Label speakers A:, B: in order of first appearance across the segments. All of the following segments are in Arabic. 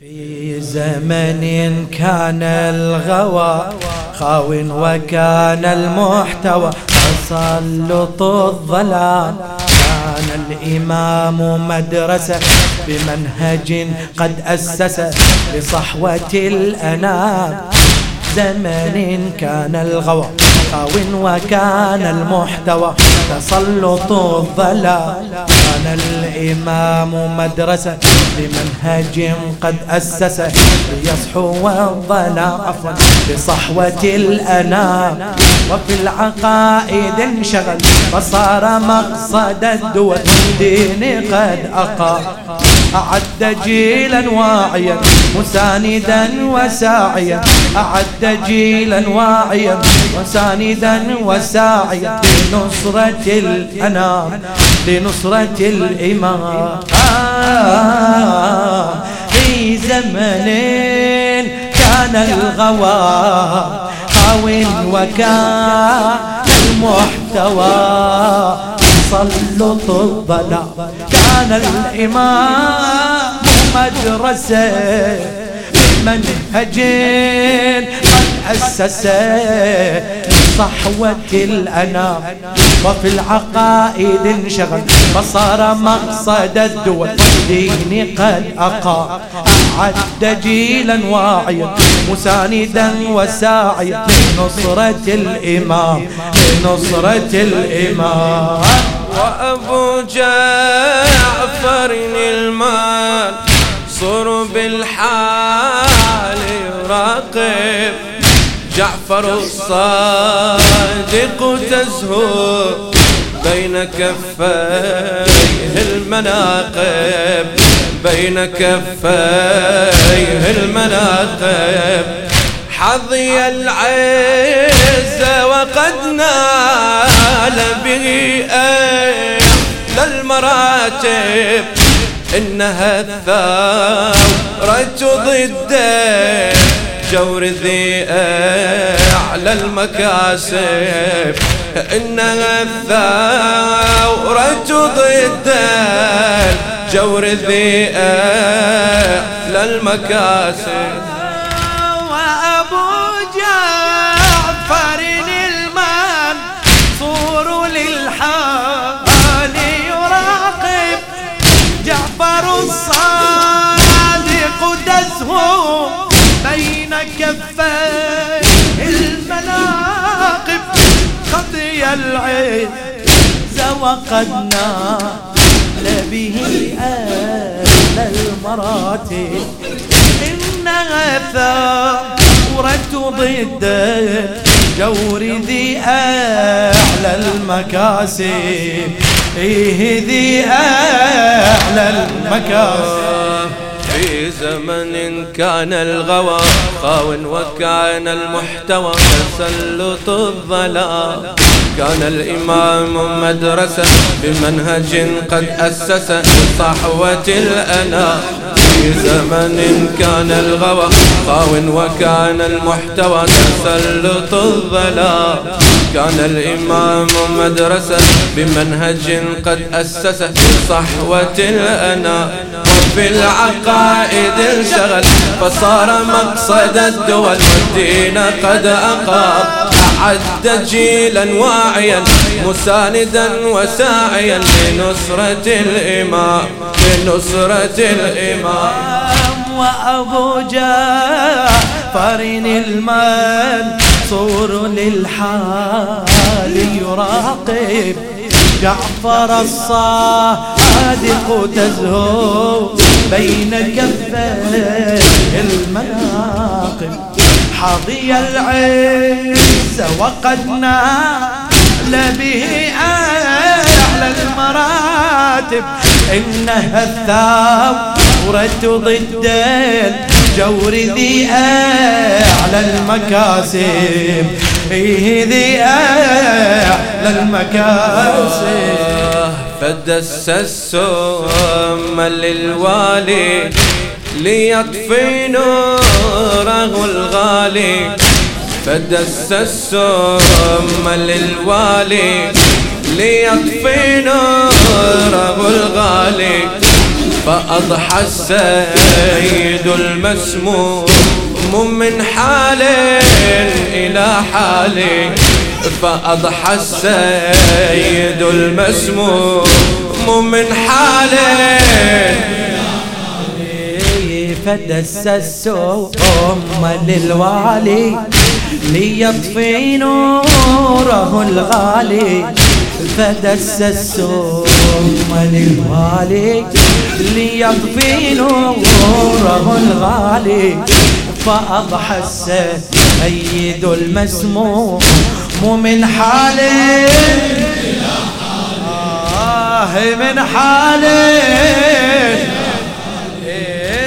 A: في زمن كان الغوى خاو وكان المحتوى. تسلط الظلام كان الإمام مدرسة بمنهج قد أسس لصحوة الأنام. زمن كان الغوى خاو وكان المحتوى تسلط الظلام كان الإمام مدرسة بمنهج قد أسس ليصحو الظلام عفوا لصحوة الأنام. وفي العقائد انشغل فصار مقصد الدول دين قد أقام. أعد جيلا واعيا مساندا وساعيا. أعد جيلا واعيا مساندا وساعيا. لنصرة الأنام لنصرة الإمام. آه في زمن كان الغوى خاو وكان المحتوى. تسلط الظلام كان الإمام مدرسة منهجين قد أسس صحوة الأنام. وفي العقائد انشغل فصار مقصد الدول ديني قد أقام. أعد جيلا واعيا مساندا وساعيا لنصرة الإمام لنصرة الإمام.
B: جعفر الصادق تزهو بين كفيه المناقب بين كفيه المناقب. حظي العز وقد نال به أعلى المراتب. إنها الثورة ضد جور ذي أعلى المكاسب. إنها الثورة ضد جور ذي أعلى المكاسب.
A: وأبو جعفر كفي المناقب خطي العز وقد نال به أهل المراتب. إنها ثورة ضد جور ذي أعلى المكاسب. إيه ذي أعلى المكاسب.
B: زمن كان الغوى خاو وكان المحتوى تسلط الظلام كان الإمام مدرسة بمنهج قد أسس لصحوة الأنا. في زمن كان الغوى خاو وكان المحتوى تسلط الظلام كان الإمام مدرسة بمنهج قد أسس لصحوة الأنا. وفي العقائد انشغل فصار مقصد الدول والدين قد أقام. أعد جيلا واعيا مساندا وساعيا لنصرة الإمام لنصرة الإمام.
A: وأبو جعفر المنصور للحال يراقب. جعفر الصادق تزهو بين كفي المناقب. حظي العز وقد نال به أعلى المراتب. إنها الثورة ضد الجور ذي أعلى المكاسب. إيه ذي أعلى المكاسب.
B: فدس السم للوالي ليطفي نوره الغالي. فدس السم للوالي ليطفي نوره الغالي. فأضحى السيد المسموم من حال إلى حال فأضحى السيد المسموم من حال
A: فدس السوم للوالي ليطفي نوره الغالي. فدس السم للوالي ليطفي نوره الغالي. فأضحى السيد المسموم من حاله آه من حاله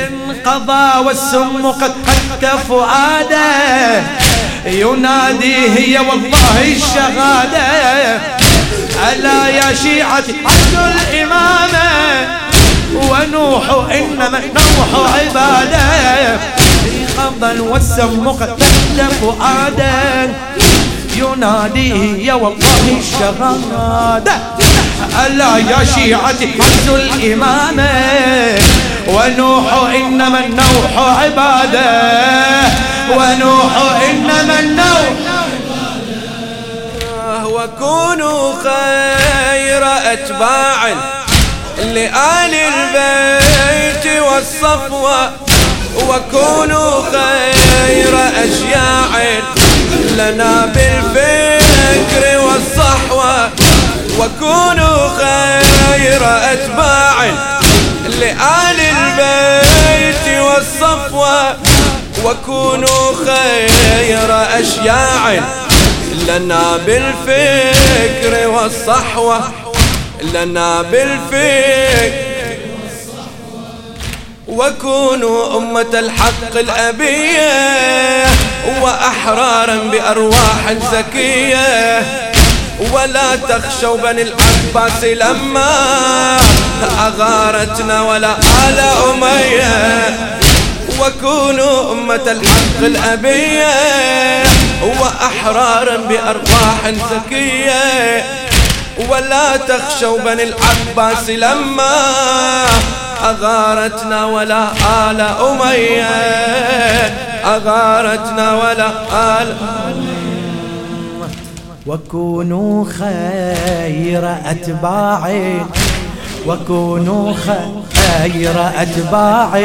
A: انقضى والسم قد حك فؤاده ينادي هي والله الشهادة. ألا يا شيعتي عبد الإمامة ونوح إنما نوح عبادة. قبضا والسم قد فؤادا يناديه يا والله الشهادة. ألا يا شيعتي عبد الإمامة. ونوح إنما النوح عبادة. ونوح إنما النوح.
B: وكونوا خير أتباع لآل البيت والصفوة. وكونوا خير أشياع لنا بالفكر والصحوة. وكونوا خير أتباع لآل البيت والصفوة. وكونوا خير أشياع لنا بالفكر والصحوة. لنا بالفكر وكونوا أمة الحق الأبية وأحرارا بأرواح زكية. ولا تخشوا بني العباس لما أغارتنا ولا آل أمية. وكونوا أمة الحق الأبية وأحرارا بأرواح زكية. ولا تخشوا بني العباس لما أغارتنا ولا آل أمية. أغارتنا ولا آل
A: وكونوا خير أتباع وكونوا خير أتباع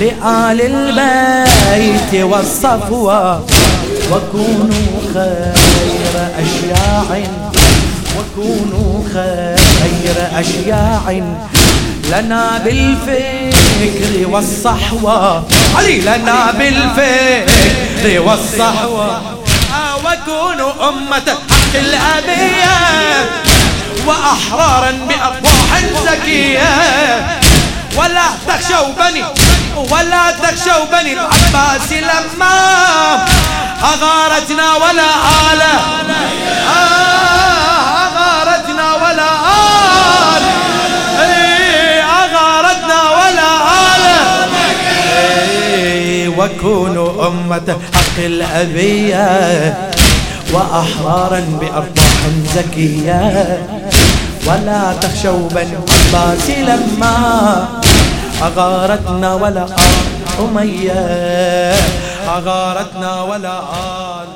A: لآل البيت والصفوة. وكونوا خير أشياع. وكونوا خير أشياع. لنا بالفكر والصحوة. علي لنا بالفكر والصحوة. وكونوا أمة حق الأبية وأحرارا بأرواح زكية. ولا تخشوا بني ولا تخشوا بني العباس لما أغارتنا ولا آلة آه، وكونوا أمة حق الأبية وأحرارا بأرواح زكية. ولا تخشوا بني العباس لما أغارتنا ولا آل أمية. أغارتنا ولا آل